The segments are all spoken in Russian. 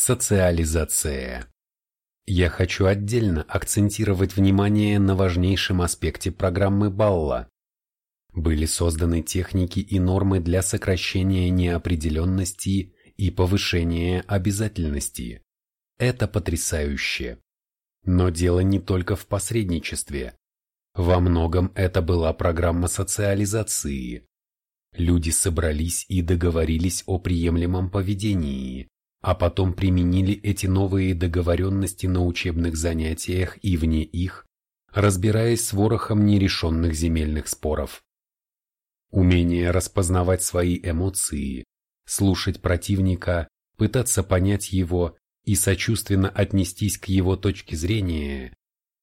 Социализация. Я хочу отдельно акцентировать внимание на важнейшем аспекте программы Балла. Были созданы техники и нормы для сокращения неопределенности и повышения обязательности. Это потрясающе. Но дело не только в посредничестве. Во многом это была программа социализации. Люди собрались и договорились о приемлемом поведении, а потом применили эти новые договоренности на учебных занятиях и вне их, разбираясь с ворохом нерешенных земельных споров. Умение распознавать свои эмоции, слушать противника, пытаться понять его и сочувственно отнестись к его точке зрения,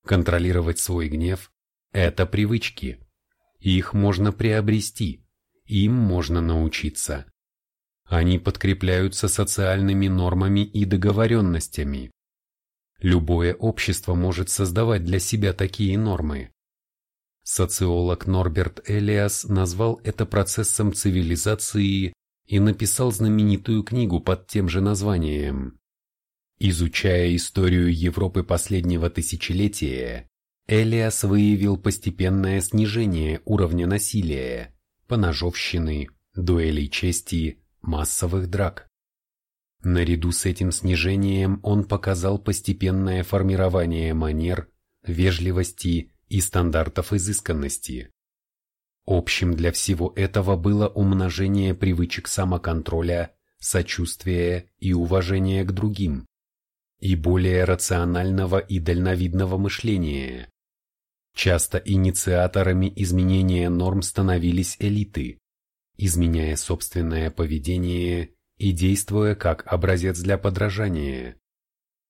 контролировать свой гнев – это привычки. Их можно приобрести, им можно научиться. Они подкрепляются социальными нормами и договоренностями. Любое общество может создавать для себя такие нормы. Социолог Норберт Элиас назвал это процессом цивилизации и написал знаменитую книгу под тем же названием. Изучая историю Европы последнего тысячелетия, Элиас выявил постепенное снижение уровня насилия, поножовщины, дуэлей чести, массовых драк. Наряду с этим снижением он показал постепенное формирование манер, вежливости и стандартов изысканности. Общим для всего этого было умножение привычек самоконтроля, сочувствия и уважения к другим, и более рационального и дальновидного мышления. Часто инициаторами изменения норм становились элиты, изменяя собственное поведение и действуя как образец для подражания.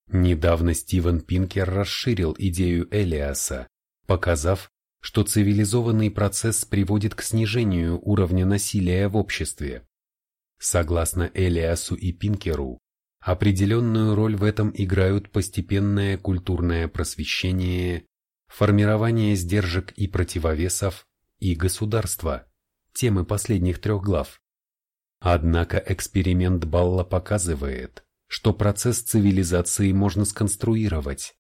Недавно Стивен Пинкер расширил идею Элиаса, показав, что цивилизованный процесс приводит к снижению уровня насилия в обществе. Согласно Элиасу и Пинкеру, определенную роль в этом играют постепенное культурное просвещение, формирование сдержек и противовесов и государство темы последних трех глав. Однако эксперимент Балла показывает, что процесс цивилизации можно сконструировать.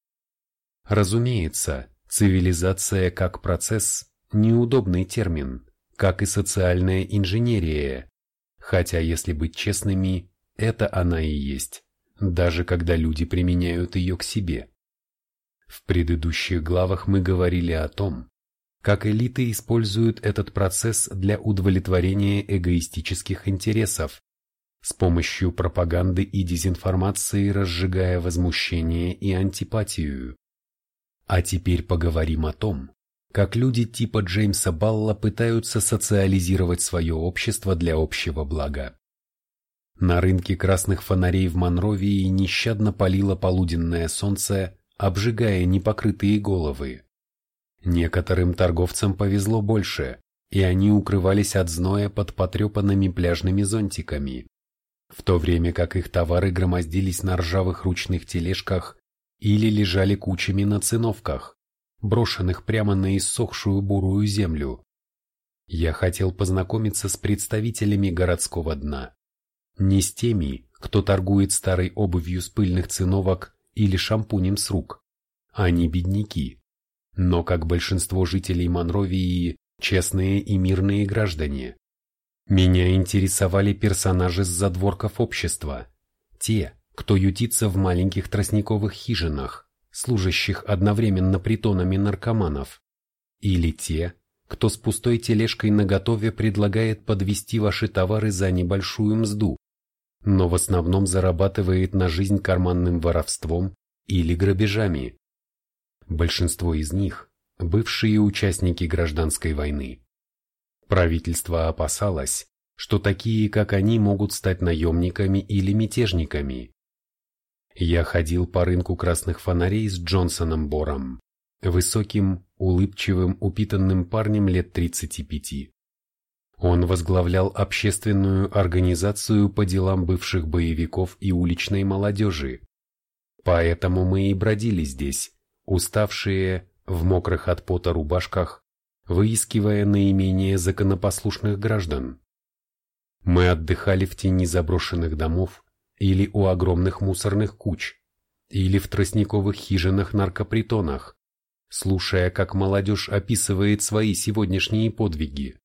Разумеется, цивилизация как процесс – неудобный термин, как и социальная инженерия, хотя, если быть честными, это она и есть, даже когда люди применяют ее к себе. В предыдущих главах мы говорили о том, как элиты используют этот процесс для удовлетворения эгоистических интересов, с помощью пропаганды и дезинформации разжигая возмущение и антипатию. А теперь поговорим о том, как люди типа Джеймса Балла пытаются социализировать свое общество для общего блага. На рынке красных фонарей в Монровии нещадно палило полуденное солнце, обжигая непокрытые головы. Некоторым торговцам повезло больше, и они укрывались от зноя под потрепанными пляжными зонтиками, в то время как их товары громоздились на ржавых ручных тележках или лежали кучами на циновках, брошенных прямо на иссохшую бурую землю. Я хотел познакомиться с представителями городского дна. Не с теми, кто торгует старой обувью с пыльных циновок или шампунем с рук. Они бедняки, но, как большинство жителей Монровии, честные и мирные граждане. Меня интересовали персонажи с задворков общества, те, кто ютится в маленьких тростниковых хижинах, служащих одновременно притонами наркоманов, или те, кто с пустой тележкой наготове предлагает подвести ваши товары за небольшую мзду, но в основном зарабатывает на жизнь карманным воровством или грабежами. Большинство из них – бывшие участники гражданской войны. Правительство опасалось, что такие, как они, могут стать наемниками или мятежниками. Я ходил по рынку красных фонарей с Джонсоном Бором, высоким, улыбчивым, упитанным парнем лет 35. Он возглавлял общественную организацию по делам бывших боевиков и уличной молодежи. Поэтому мы и бродили здесь, уставшие, в мокрых от пота рубашках, выискивая наименее законопослушных граждан. Мы отдыхали в тени заброшенных домов, или у огромных мусорных куч, или в тростниковых хижинах-наркопритонах, слушая, как молодежь описывает свои сегодняшние подвиги.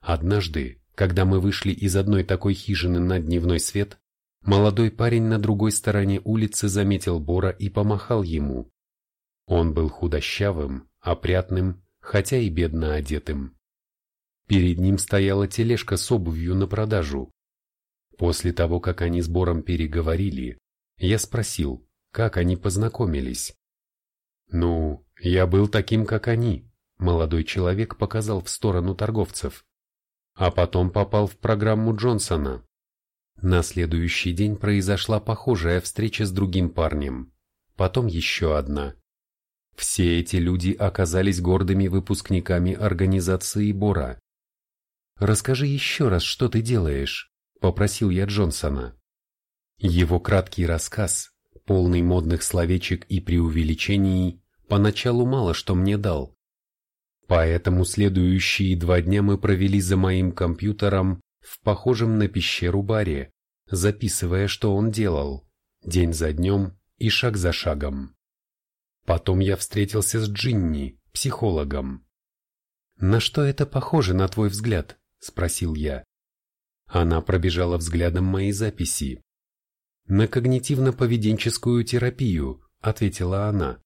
Однажды, когда мы вышли из одной такой хижины на дневной свет, молодой парень на другой стороне улицы заметил Бора и помахал ему. Он был худощавым, опрятным, хотя и бедно одетым. Перед ним стояла тележка с обувью на продажу. После того, как они с Бором переговорили, я спросил, как они познакомились. «Ну, я был таким, как они», — молодой человек показал в сторону торговцев. А потом попал в программу Джонсона. На следующий день произошла похожая встреча с другим парнем. Потом еще одна. Все эти люди оказались гордыми выпускниками организации Бора. «Расскажи еще раз, что ты делаешь», – попросил я Джонсона. Его краткий рассказ, полный модных словечек и преувеличений, поначалу мало что мне дал. Поэтому следующие два дня мы провели за моим компьютером в похожем на пещеру баре, записывая, что он делал, день за днем и шаг за шагом. Потом я встретился с Джинни, психологом. «На что это похоже, на твой взгляд?» – спросил я. Она пробежала взглядом мои записи. «На когнитивно-поведенческую терапию», – ответила она.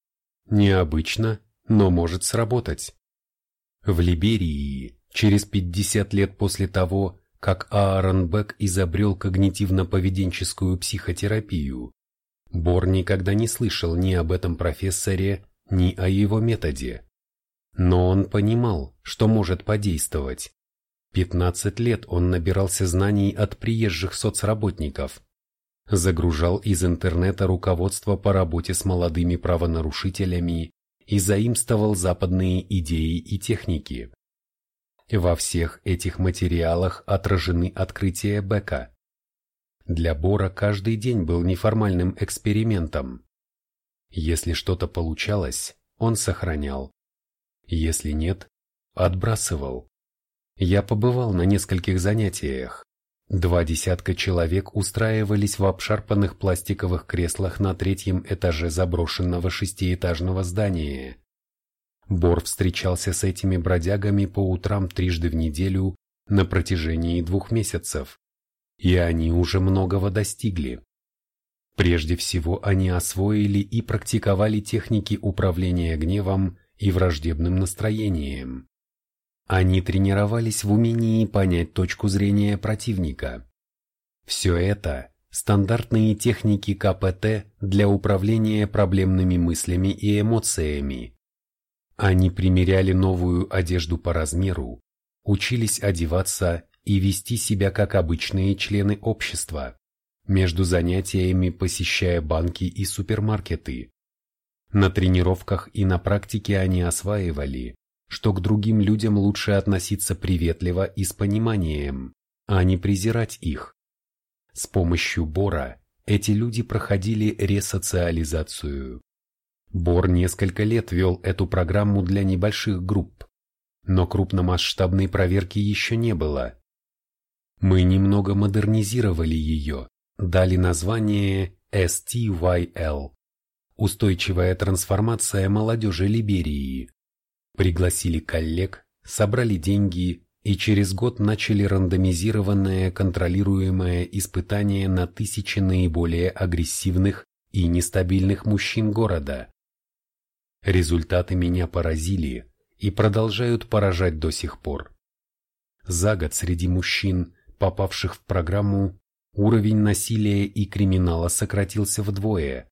«Необычно, но может сработать». В Либерии, через 50 лет после того, как Аарон Бек изобрел когнитивно-поведенческую психотерапию, Бор никогда не слышал ни об этом профессоре, ни о его методе. Но он понимал, что может подействовать. 15 лет он набирался знаний от приезжих соцработников. Загружал из интернета руководство по работе с молодыми правонарушителями и заимствовал западные идеи и техники. Во всех этих материалах отражены открытия Бека. Для Бора каждый день был неформальным экспериментом. Если что-то получалось, он сохранял. Если нет, отбрасывал. Я побывал на нескольких занятиях. Два десятка человек устраивались в обшарпанных пластиковых креслах на третьем этаже заброшенного шестиэтажного здания. Бор встречался с этими бродягами по утрам трижды в неделю на протяжении двух месяцев, и они уже многого достигли. Прежде всего они освоили и практиковали техники управления гневом и враждебным настроением. Они тренировались в умении понять точку зрения противника. Все это – стандартные техники КПТ для управления проблемными мыслями и эмоциями. Они примеряли новую одежду по размеру, учились одеваться и вести себя как обычные члены общества, между занятиями посещая банки и супермаркеты. На тренировках и на практике они осваивали, что к другим людям лучше относиться приветливо и с пониманием, а не презирать их. С помощью Бора эти люди проходили ресоциализацию. Бор несколько лет вел эту программу для небольших групп, но крупномасштабной проверки еще не было. Мы немного модернизировали ее, дали название STYL – устойчивая трансформация молодежи Либерии. Пригласили коллег, собрали деньги и через год начали рандомизированное контролируемое испытание на тысячи наиболее агрессивных и нестабильных мужчин города. Результаты меня поразили и продолжают поражать до сих пор. За год среди мужчин, попавших в программу, уровень насилия и криминала сократился вдвое,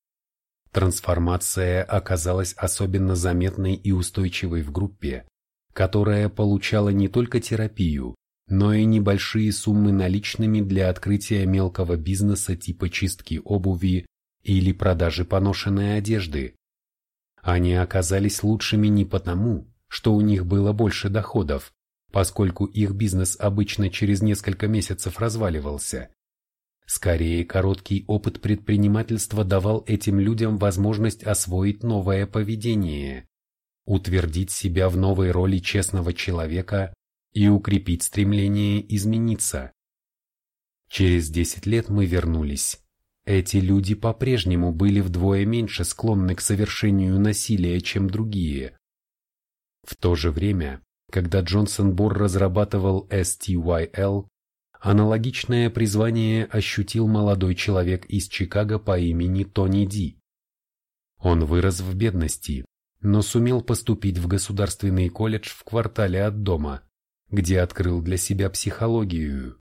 Трансформация оказалась особенно заметной и устойчивой в группе, которая получала не только терапию, но и небольшие суммы наличными для открытия мелкого бизнеса типа чистки обуви или продажи поношенной одежды. Они оказались лучшими не потому, что у них было больше доходов, поскольку их бизнес обычно через несколько месяцев разваливался, Скорее, короткий опыт предпринимательства давал этим людям возможность освоить новое поведение, утвердить себя в новой роли честного человека и укрепить стремление измениться. Через 10 лет мы вернулись, эти люди по-прежнему были вдвое меньше склонны к совершению насилия, чем другие. В то же время, когда Джонсон Бор разрабатывал STYL, аналогичное призвание ощутил молодой человек из Чикаго по имени Тони Ди. Он вырос в бедности, но сумел поступить в государственный колледж в квартале от дома, где открыл для себя психологию.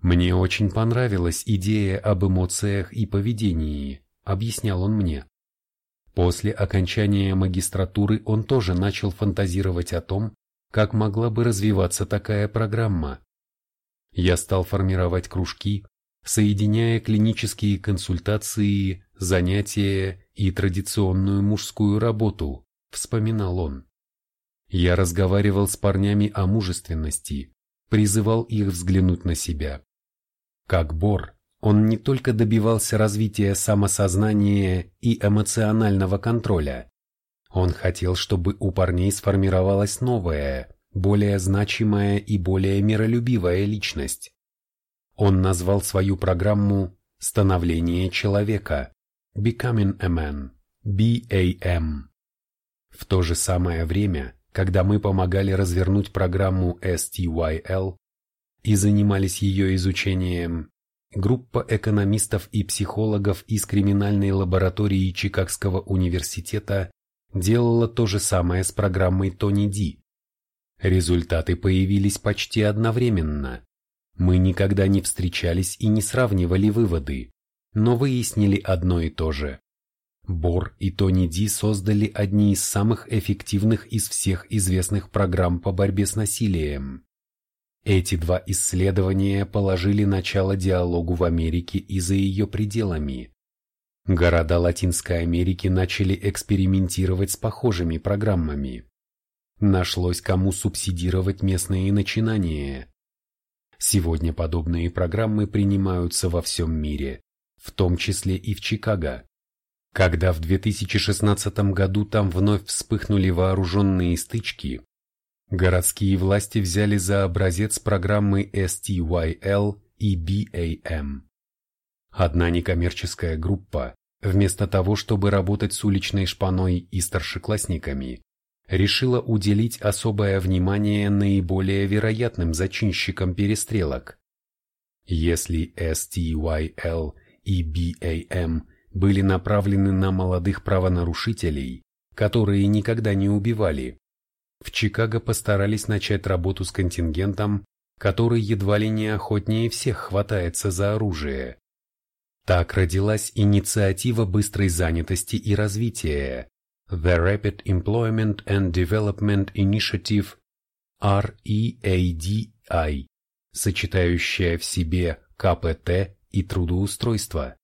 Мне очень понравилась идея об эмоциях и поведении, объяснял он мне. После окончания магистратуры он тоже начал фантазировать о том, как могла бы развиваться такая программа. Я стал формировать кружки, соединяя клинические консультации, занятия и традиционную мужскую работу, вспоминал он. Я разговаривал с парнями о мужественности, призывал их взглянуть на себя. Как Бор, он не только добивался развития самосознания и эмоционального контроля. Он хотел, чтобы у парней сформировалась новая, более значимая и более миролюбивая личность. Он назвал свою программу «Становление человека» Becoming a Man, BAM. В то же самое время, когда мы помогали развернуть программу STYL и занимались ее изучением, группа экономистов и психологов из криминальной лаборатории Чикагского университета делала то же самое с программой Тони Ди. Результаты появились почти одновременно. Мы никогда не встречались и не сравнивали выводы, но выяснили одно и то же. Бор и Тони Ди создали одни из самых эффективных из всех известных программ по борьбе с насилием. Эти два исследования положили начало диалогу в Америке и за ее пределами. Города Латинской Америки начали экспериментировать с похожими программами. Нашлось кому субсидировать местные начинания. Сегодня подобные программы принимаются во всем мире, в том числе и в Чикаго. Когда в 2016 году там вновь вспыхнули вооруженные стычки, Городские власти взяли за образец программы STYL и BAM. Одна некоммерческая группа, вместо того, чтобы работать с уличной шпаной и старшеклассниками, решила уделить особое внимание наиболее вероятным зачинщикам перестрелок. Если STYL и BAM были направлены на молодых правонарушителей, которые никогда не убивали, в Чикаго постарались начать работу с контингентом, который едва ли не охотнее всех хватается за оружие. Так родилась инициатива быстрой занятости и развития The Rapid Employment and Development Initiative READI, сочетающая в себе КПТ и трудоустройство.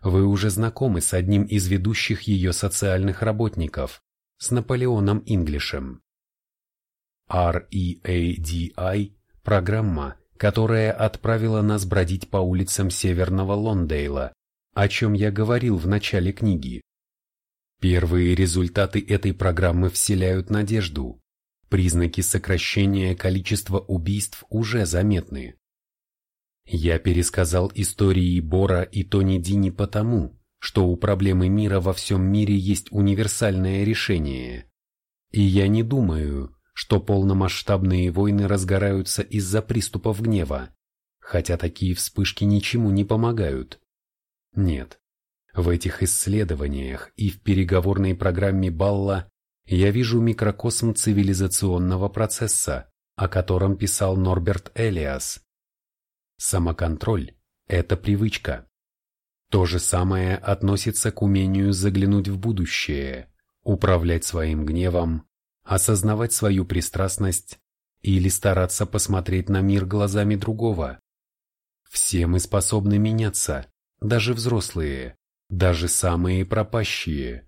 Вы уже знакомы с одним из ведущих ее социальных работников, с Наполеоном Инглишем. READI – программа, которая отправила нас бродить по улицам северного Лондейла, о чем я говорил в начале книги. Первые результаты этой программы вселяют надежду. Признаки сокращения количества убийств уже заметны. Я пересказал истории Бора и Тони Дини потому, что у проблемы мира во всем мире есть универсальное решение. И я не думаю, что полномасштабные войны разгораются из-за приступов гнева, хотя такие вспышки ничему не помогают. Нет, в этих исследованиях и в переговорной программе Балла я вижу микрокосм цивилизационного процесса, о котором писал Норберт Элиас. Самоконтроль – это привычка. То же самое относится к умению заглянуть в будущее, управлять своим гневом, осознавать свою пристрастность или стараться посмотреть на мир глазами другого. Все мы способны меняться, даже взрослые, даже самые пропащие.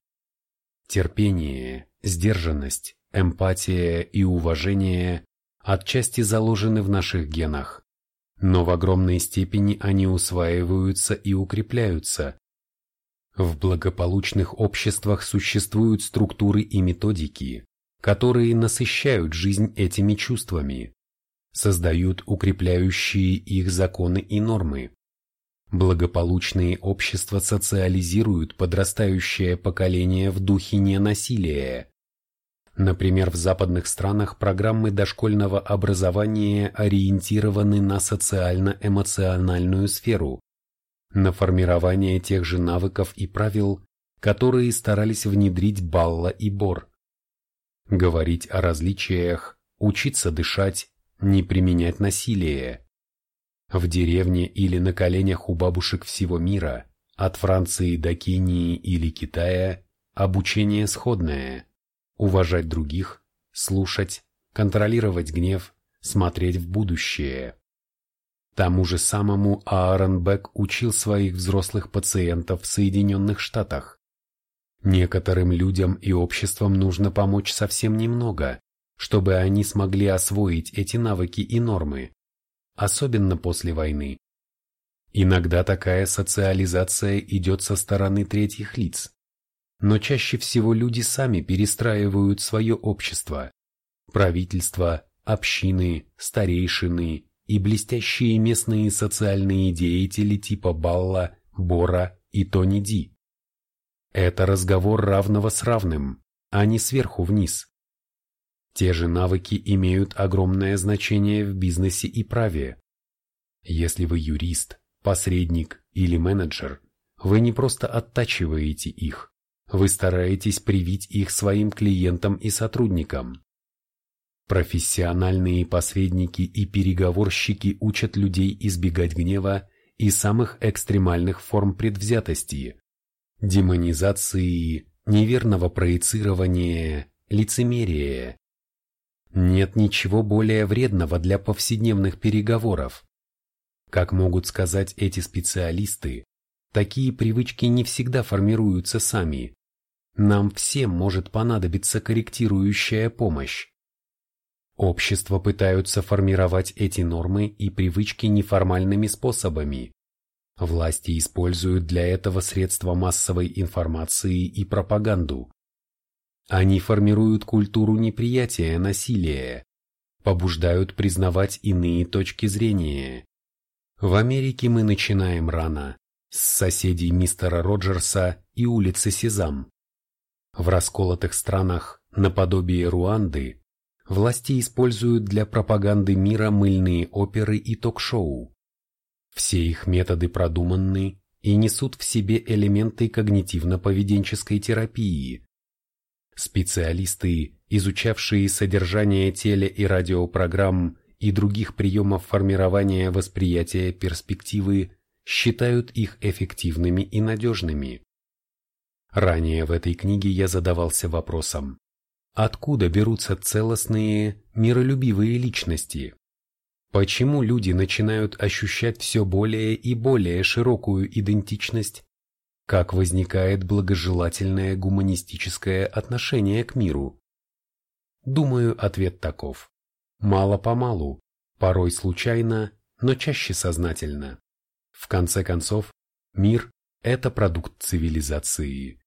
Терпение, сдержанность, эмпатия и уважение отчасти заложены в наших генах но в огромной степени они усваиваются и укрепляются. В благополучных обществах существуют структуры и методики, которые насыщают жизнь этими чувствами, создают укрепляющие их законы и нормы. Благополучные общества социализируют подрастающее поколение в духе ненасилия. Например, в западных странах программы дошкольного образования ориентированы на социально-эмоциональную сферу, на формирование тех же навыков и правил, которые старались внедрить Балла и Бор. Говорить о различиях, учиться дышать, не применять насилие. В деревне или на коленях у бабушек всего мира, от Франции до Кении или Китая, обучение сходное. Уважать других, слушать, контролировать гнев, смотреть в будущее. Тому же самому Аарон Бек учил своих взрослых пациентов в Соединенных Штатах. Некоторым людям и обществам нужно помочь совсем немного, чтобы они смогли освоить эти навыки и нормы, особенно после войны. Иногда такая социализация идет со стороны третьих лиц, но чаще всего люди сами перестраивают свое общество, правительство, общины, старейшины и блестящие местные социальные деятели типа Балла, Бора и Тони Ди. Это разговор равного с равным, а не сверху вниз. Те же навыки имеют огромное значение в бизнесе и праве. Если вы юрист, посредник или менеджер, вы не просто оттачиваете их, вы стараетесь привить их своим клиентам и сотрудникам. Профессиональные посредники и переговорщики учат людей избегать гнева и самых экстремальных форм предвзятости, демонизации, неверного проецирования, лицемерия. Нет ничего более вредного для повседневных переговоров. Как могут сказать эти специалисты, такие привычки не всегда формируются сами. Нам всем может понадобиться корректирующая помощь. Общества пытаются формировать эти нормы и привычки неформальными способами. Власти используют для этого средства массовой информации и пропаганду. Они формируют культуру неприятия насилия, побуждают признавать иные точки зрения. В Америке мы начинаем рано, с соседей мистера Роджерса и улицы Сезам. В расколотых странах, наподобие Руанды, власти используют для пропаганды мира мыльные оперы и ток-шоу. Все их методы продуманны и несут в себе элементы когнитивно-поведенческой терапии, Специалисты, изучавшие содержание теле- и радиопрограмм и других приемов формирования восприятия перспективы, считают их эффективными и надежными. Ранее в этой книге я задавался вопросом, откуда берутся целостные, миролюбивые личности? Почему люди начинают ощущать все более и более широкую идентичность как возникает благожелательное гуманистическое отношение к миру? Думаю, ответ таков. Мало-помалу, порой случайно, но чаще сознательно. В конце концов, мир – это продукт цивилизации.